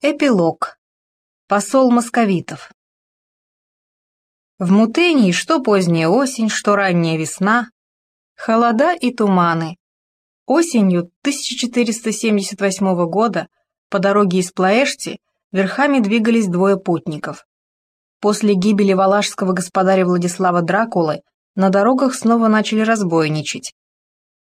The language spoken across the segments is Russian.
Эпилог. Посол московитов. В Мутении что поздняя осень, что ранняя весна, холода и туманы. Осенью 1478 года по дороге из Плаэшти верхами двигались двое путников. После гибели валашского господаря Владислава Дракулы на дорогах снова начали разбойничать.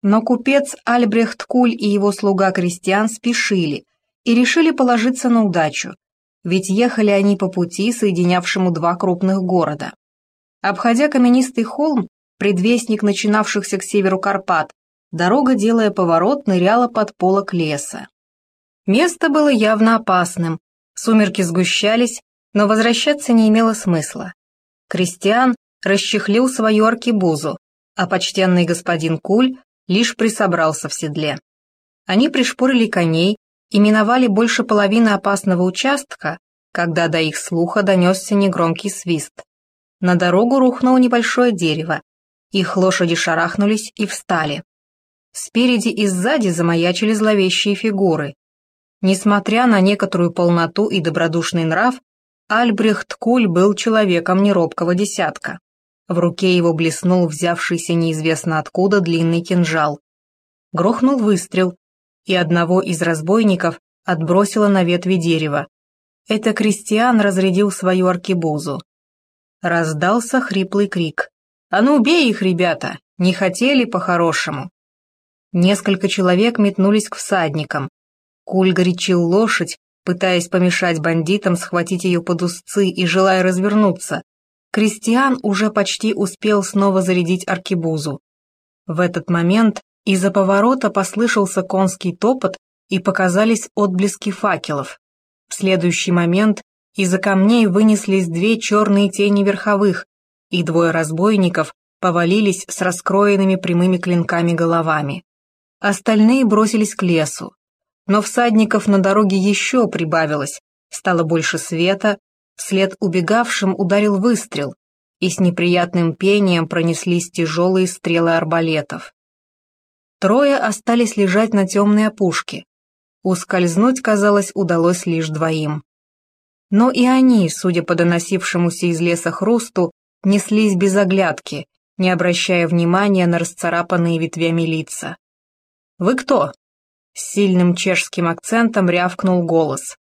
Но купец Альбрехт Куль и его слуга Кристиан спешили – и решили положиться на удачу, ведь ехали они по пути, соединявшему два крупных города. Обходя каменистый холм, предвестник начинавшихся к северу Карпат, дорога, делая поворот, ныряла под полок леса. Место было явно опасным, сумерки сгущались, но возвращаться не имело смысла. Кристиан расчехлил свою аркибузу, а почтенный господин Куль лишь присобрался в седле. Они пришпорили коней, и миновали больше половины опасного участка, когда до их слуха донесся негромкий свист. На дорогу рухнуло небольшое дерево. Их лошади шарахнулись и встали. Спереди и сзади замаячили зловещие фигуры. Несмотря на некоторую полноту и добродушный нрав, Альбрехт Куль был человеком неробкого десятка. В руке его блеснул взявшийся неизвестно откуда длинный кинжал. Грохнул выстрел, и одного из разбойников отбросило на ветви дерева. Это крестьян разрядил свою аркебузу. Раздался хриплый крик. «А ну, бей их, ребята! Не хотели по-хорошему!» Несколько человек метнулись к всадникам. Куль горячил лошадь, пытаясь помешать бандитам схватить ее под узцы и желая развернуться. Кристиан уже почти успел снова зарядить аркебузу. В этот момент из-за поворота послышался конский топот и показались отблески факелов. В следующий момент из-за камней вынеслись две черные тени верховых, и двое разбойников повалились с раскроенными прямыми клинками головами. Остальные бросились к лесу. Но всадников на дороге еще прибавилось, стало больше света, вслед убегавшим ударил выстрел, и с неприятным пением пронеслись тяжелые стрелы арбалетов. Трое остались лежать на темной опушке. Ускользнуть, казалось, удалось лишь двоим. Но и они, судя по доносившемуся из леса хрусту, неслись без оглядки, не обращая внимания на расцарапанные ветвями лица. «Вы кто?» — с сильным чешским акцентом рявкнул голос.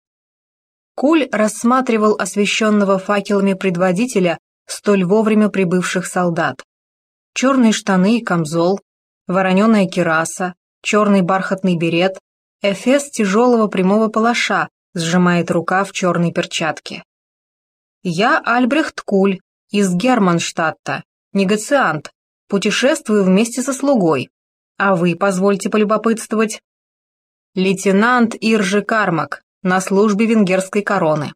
Куль рассматривал освещенного факелами предводителя столь вовремя прибывших солдат. Черные штаны и камзол, вороненая кираса, черный бархатный берет, эфес тяжелого прямого палаша сжимает рука в черной перчатке. «Я Альбрехт Куль из Германштадта, негациант, путешествую вместе со слугой. А вы, позвольте полюбопытствовать?» «Лейтенант Иржи Кармак, на службе венгерской короны».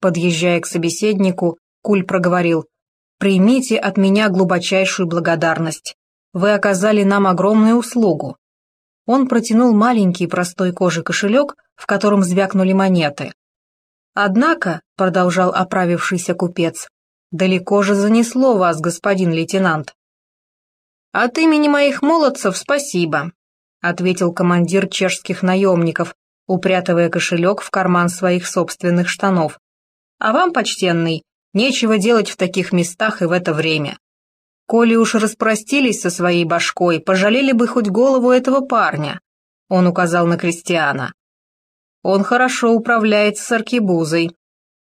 Подъезжая к собеседнику, Куль проговорил, «Примите от меня глубочайшую благодарность. Вы оказали нам огромную услугу». Он протянул маленький простой кожи кошелек, в котором звякнули монеты. «Однако», — продолжал оправившийся купец, — «далеко же занесло вас, господин лейтенант». «От имени моих молодцев спасибо», — ответил командир чешских наемников, упрятывая кошелек в карман своих собственных штанов. «А вам, почтенный, нечего делать в таких местах и в это время. Коли уж распростились со своей башкой, пожалели бы хоть голову этого парня. Он указал на Кристиана. Он хорошо управляется с аркебузой.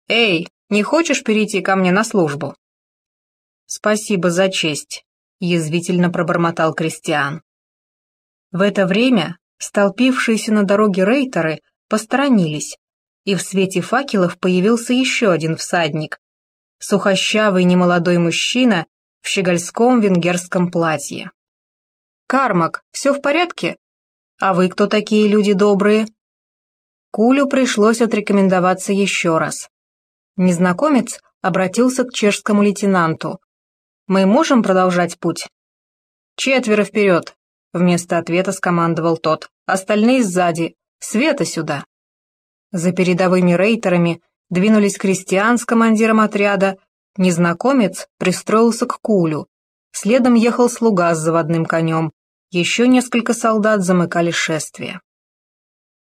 Эй, не хочешь перейти ко мне на службу? Спасибо за честь, язвительно пробормотал Кристиан. В это время столпившиеся на дороге рейтеры посторонились, и в свете факелов появился еще один всадник. Сухощавый немолодой мужчина в щегольском венгерском платье. «Кармак, все в порядке? А вы кто такие люди добрые?» Кулю пришлось отрекомендоваться еще раз. Незнакомец обратился к чешскому лейтенанту. «Мы можем продолжать путь?» «Четверо вперед», — вместо ответа скомандовал тот. «Остальные сзади. Света сюда». За передовыми рейтерами двинулись крестьян с командиром отряда Незнакомец пристроился к кулю. Следом ехал слуга с заводным конем. Еще несколько солдат замыкали шествие.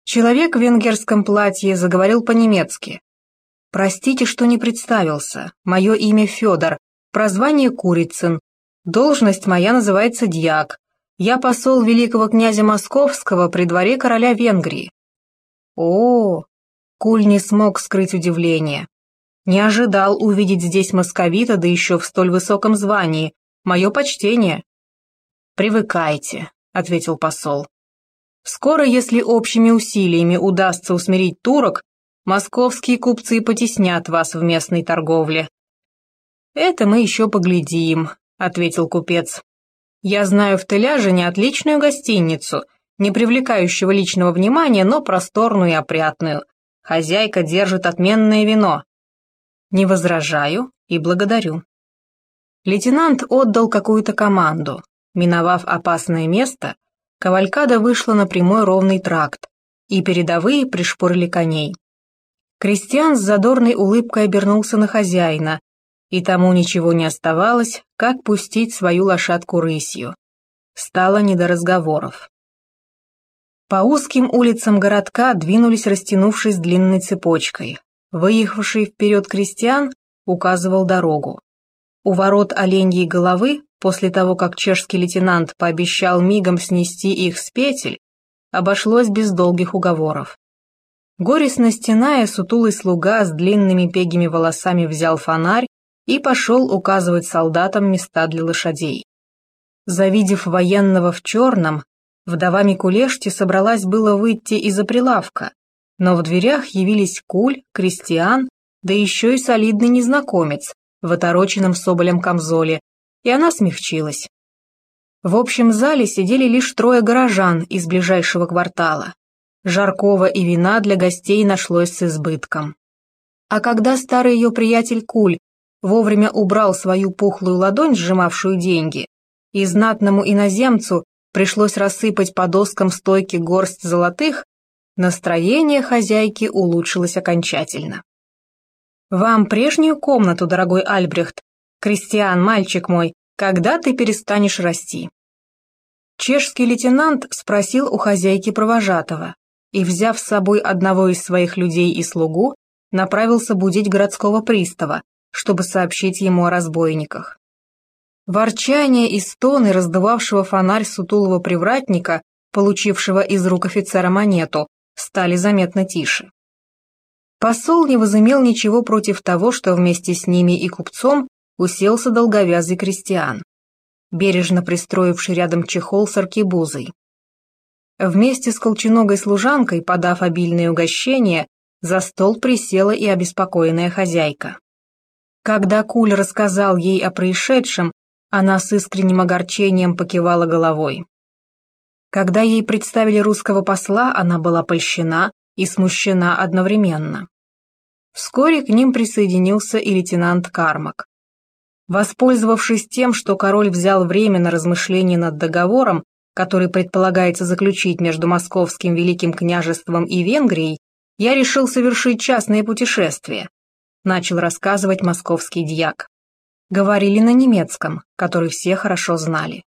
Человек в венгерском платье заговорил по-немецки. «Простите, что не представился. Мое имя Федор, прозвание Курицын. Должность моя называется дьяк. Я посол великого князя Московского при дворе короля Венгрии». О, Куль не смог скрыть удивление. Не ожидал увидеть здесь московита, да еще в столь высоком звании. Мое почтение. «Привыкайте», — ответил посол. Скоро, если общими усилиями удастся усмирить турок, московские купцы потеснят вас в местной торговле. «Это мы еще поглядим», — ответил купец. «Я знаю в Теляжине отличную гостиницу, не привлекающего личного внимания, но просторную и опрятную. Хозяйка держит отменное вино». «Не возражаю и благодарю». Лейтенант отдал какую-то команду. Миновав опасное место, Кавалькада вышла на прямой ровный тракт, и передовые пришпорили коней. Кристиан с задорной улыбкой обернулся на хозяина, и тому ничего не оставалось, как пустить свою лошадку рысью. Стало не до разговоров. По узким улицам городка двинулись, растянувшись длинной цепочкой. Выехавший вперед крестьян указывал дорогу. У ворот оленьей головы после того, как чешский лейтенант пообещал мигом снести их с петель, обошлось без долгих уговоров. Горестно стеная, сутулый слуга с длинными пегими волосами взял фонарь и пошел указывать солдатам места для лошадей. Завидев военного в черном, вдова Микулешти собралась было выйти из-за прилавка, но в дверях явились куль, крестьян, да еще и солидный незнакомец в отороченном соболем камзоле, и она смягчилась. В общем зале сидели лишь трое горожан из ближайшего квартала. Жаркого и вина для гостей нашлось с избытком. А когда старый ее приятель Куль вовремя убрал свою пухлую ладонь, сжимавшую деньги, и знатному иноземцу пришлось рассыпать по доскам стойки горсть золотых, настроение хозяйки улучшилось окончательно. «Вам прежнюю комнату, дорогой Альбрехт, «Кристиан, мальчик мой, когда ты перестанешь расти?» Чешский лейтенант спросил у хозяйки провожатого и, взяв с собой одного из своих людей и слугу, направился будить городского пристава, чтобы сообщить ему о разбойниках. Ворчание и стоны раздувавшего фонарь сутулого привратника, получившего из рук офицера монету, стали заметно тише. Посол не возымел ничего против того, что вместе с ними и купцом уселся долговязый крестьян, бережно пристроивший рядом чехол с аркебузой. Вместе с колченогой служанкой, подав обильное угощение, за стол присела и обеспокоенная хозяйка. Когда Куль рассказал ей о происшедшем, она с искренним огорчением покивала головой. Когда ей представили русского посла, она была польщена и смущена одновременно. Вскоре к ним присоединился и лейтенант Кармак. Воспользовавшись тем, что король взял время на размышление над договором, который предполагается заключить между Московским Великим княжеством и Венгрией, я решил совершить частное путешествие. Начал рассказывать московский дьяк. Говорили на немецком, который все хорошо знали.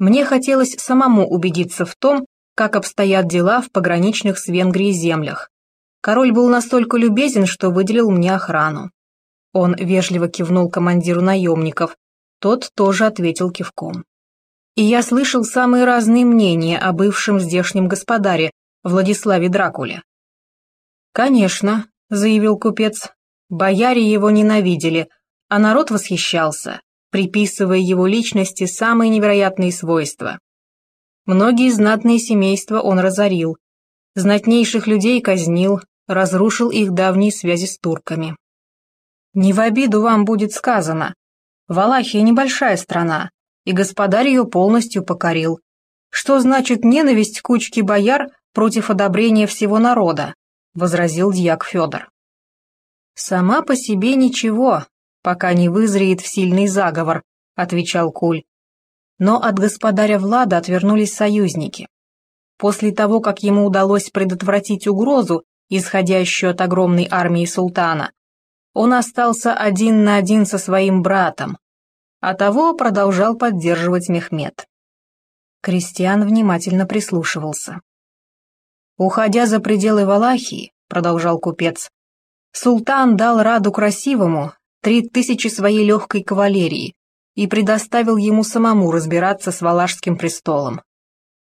Мне хотелось самому убедиться в том, как обстоят дела в пограничных с Венгрией землях. Король был настолько любезен, что выделил мне охрану. Он вежливо кивнул командиру наемников, тот тоже ответил кивком. И я слышал самые разные мнения о бывшем здешнем господаре, Владиславе Дракуле. «Конечно», — заявил купец, — «бояре его ненавидели, а народ восхищался, приписывая его личности самые невероятные свойства. Многие знатные семейства он разорил, знатнейших людей казнил, разрушил их давние связи с турками. Не в обиду вам будет сказано. Валахия небольшая страна, и господарь ее полностью покорил. Что значит ненависть кучки бояр против одобрения всего народа? возразил дьяк Федор. Сама по себе ничего, пока не вызреет в сильный заговор, отвечал Куль. Но от господаря Влада отвернулись союзники. После того, как ему удалось предотвратить угрозу, исходящую от огромной армии султана, он остался один на один со своим братом, а того продолжал поддерживать Мехмед. Кристиан внимательно прислушивался. Уходя за пределы Валахии, продолжал купец, султан дал Раду Красивому три тысячи своей легкой кавалерии и предоставил ему самому разбираться с Валашским престолом.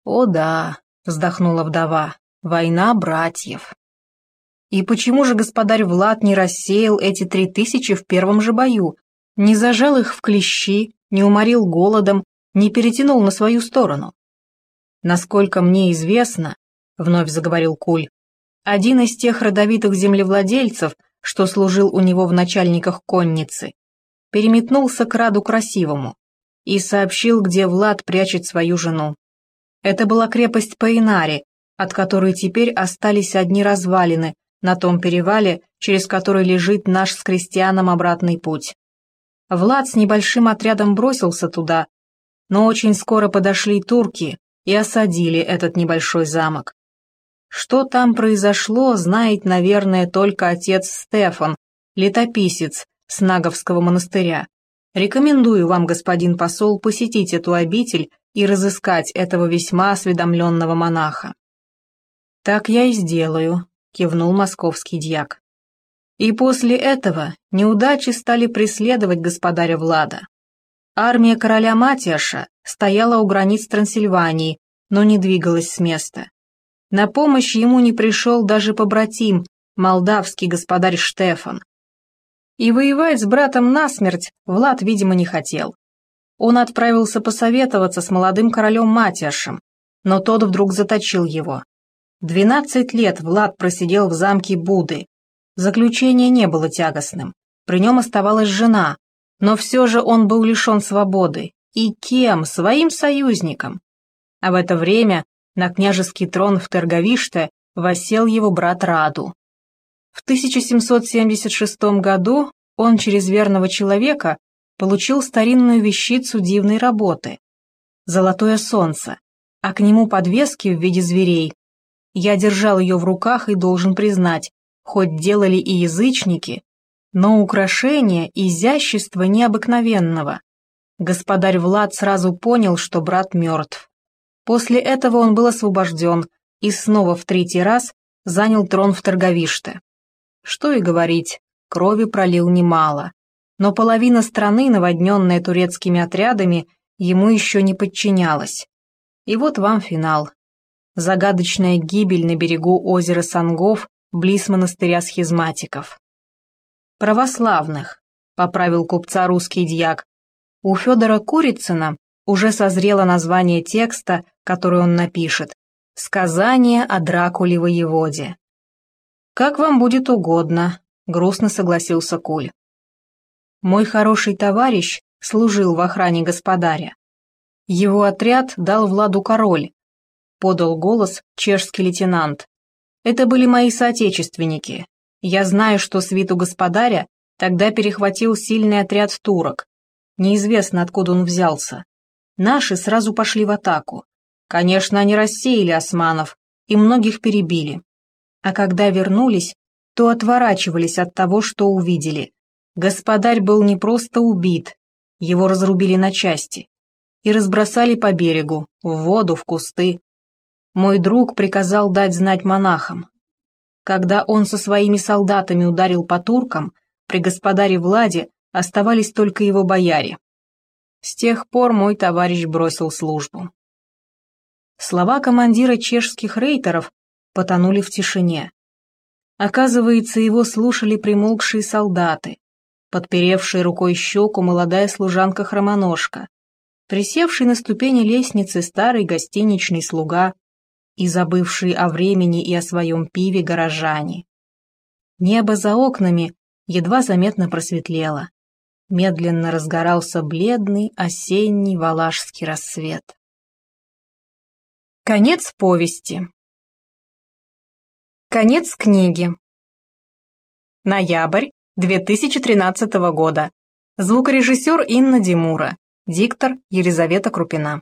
«О да», — вздохнула вдова, — «война братьев». И почему же господарь Влад не рассеял эти три тысячи в первом же бою, не зажал их в клещи, не уморил голодом, не перетянул на свою сторону? Насколько мне известно, — вновь заговорил Куль, — один из тех родовитых землевладельцев, что служил у него в начальниках конницы, переметнулся к Раду Красивому и сообщил, где Влад прячет свою жену. Это была крепость Паинари, от которой теперь остались одни развалины, на том перевале, через который лежит наш с крестьяном обратный путь. Влад с небольшим отрядом бросился туда, но очень скоро подошли турки и осадили этот небольшой замок. Что там произошло, знает, наверное, только отец Стефан, летописец Снаговского монастыря. Рекомендую вам, господин посол, посетить эту обитель и разыскать этого весьма осведомленного монаха. Так я и сделаю, — кивнул московский дьяк. И после этого неудачи стали преследовать господаря Влада. Армия короля Матиаша стояла у границ Трансильвании, но не двигалась с места. На помощь ему не пришел даже побратим, молдавский господарь Штефан. И воевать с братом насмерть Влад, видимо, не хотел. Он отправился посоветоваться с молодым королем Матиашем, но тот вдруг заточил его. Двенадцать лет Влад просидел в замке Буды. Заключение не было тягостным. При нем оставалась жена, но все же он был лишен свободы. И кем? Своим союзником. А в это время на княжеский трон в Терговиште восел его брат Раду. В 1776 году он через верного человека получил старинную вещицу дивной работы – «Золотое солнце», а к нему подвески в виде зверей я держал ее в руках и должен признать, хоть делали и язычники, но украшение изящество необыкновенного. Господарь Влад сразу понял, что брат мертв. После этого он был освобожден и снова в третий раз занял трон в Торговиште. Что и говорить, крови пролил немало, но половина страны, наводненная турецкими отрядами, ему еще не подчинялась. И вот вам финал. Загадочная гибель на берегу озера Сангов, близ монастыря схизматиков. «Православных», — поправил купца русский дьяк. У Федора Курицына уже созрело название текста, который он напишет. «Сказание о Дракуле воеводе». «Как вам будет угодно», — грустно согласился Куль. «Мой хороший товарищ служил в охране господаря. Его отряд дал Владу король, подал голос чешский лейтенант. «Это были мои соотечественники. Я знаю, что свиту господаря тогда перехватил сильный отряд турок. Неизвестно, откуда он взялся. Наши сразу пошли в атаку. Конечно, они рассеяли османов и многих перебили. А когда вернулись, то отворачивались от того, что увидели. Господарь был не просто убит, его разрубили на части и разбросали по берегу, в воду, в кусты, мой друг приказал дать знать монахам. Когда он со своими солдатами ударил по туркам, при господаре Владе оставались только его бояре. С тех пор мой товарищ бросил службу. Слова командира чешских рейтеров потонули в тишине. Оказывается, его слушали примолкшие солдаты, подперевшие рукой щеку молодая служанка-хромоножка, присевший на ступени лестницы старый гостиничный слуга, и забывшие о времени и о своем пиве горожане. Небо за окнами едва заметно просветлело. Медленно разгорался бледный осенний валашский рассвет. Конец повести. Конец книги. Ноябрь 2013 года. Звукорежиссер Инна Димура. Диктор Елизавета Крупина.